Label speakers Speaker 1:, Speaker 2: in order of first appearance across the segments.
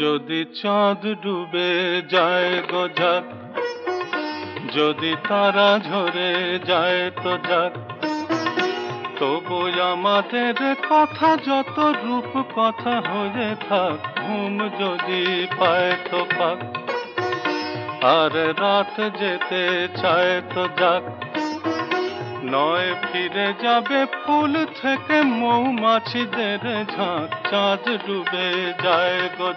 Speaker 1: যদি চাঁদ ডুবে যায় গো যাক যদি তারা ঝরে যায় তো যাক তবু আমাদের কথা যত রূপ কথা হয়ে থাক, ঘুম যদি পায় তো পাক। আর রাত যেতে চায় তো যাক। নয়, ফিরে যাবে ফুল থেকে মৌমাছিদের ঝাঁক, চাঁদ ডুবে যায় গো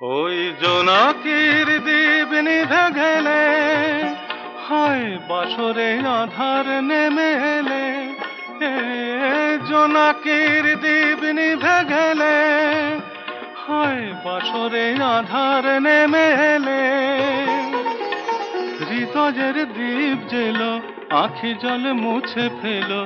Speaker 1: ওই জোনাকির দ্বীপ নিভে গেলে, হয় বাসরে আধার নেমে এ জোনাকির দ্বীপ নিভে হয় বাসরে আধার নেমে হৃদয়ের দ্বীপ জেল, আখি জল মুছে ফেলো।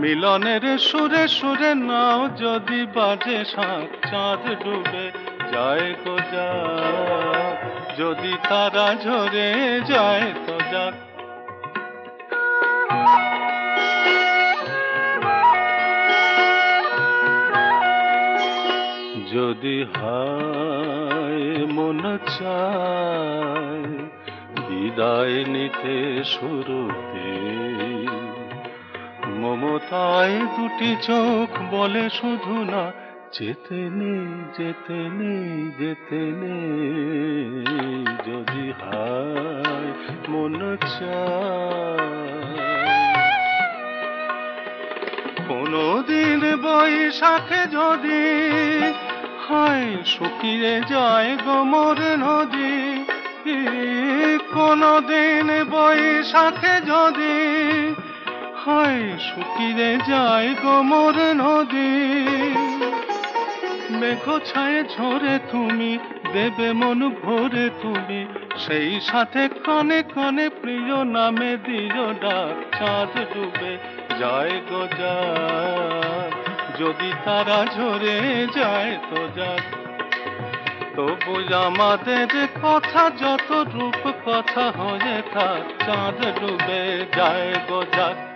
Speaker 1: মিলনের সুরে সুরে নাও, যদি বাজে শাঁখ চাঁদ ডুবে যায় গো যাক যদি তারা ঝরে যায় তো যাক যদি হায়, মন চায় বিদায় নিতে শুরুতে। মমতায় দুটি চোখ বলে শুধু না, যেতে নেই যেতে নেই যেতে নেই, যদি হায়, মন কোনদিন বৈশাখে যদি হয় শুকিয়ে যায় গোমর নদী। কোনদিন বৈশাখে যদি হয় শুকিয়ে যায় গোমর নদী। মেঘ ছায়ে ঝরে তুমি, দেবে মন ভরে তুমি। সেই সাথে কনে কনে প্রিয় নামে দিও ডাক, চাঁদ ডুবে যায় গো যাক। যদি তারা ঝরে যায় তো যাক তবু আমাদের কথা যত রূপ কথা হয়ে থাক চাঁদ ডুবে যায় গো যাক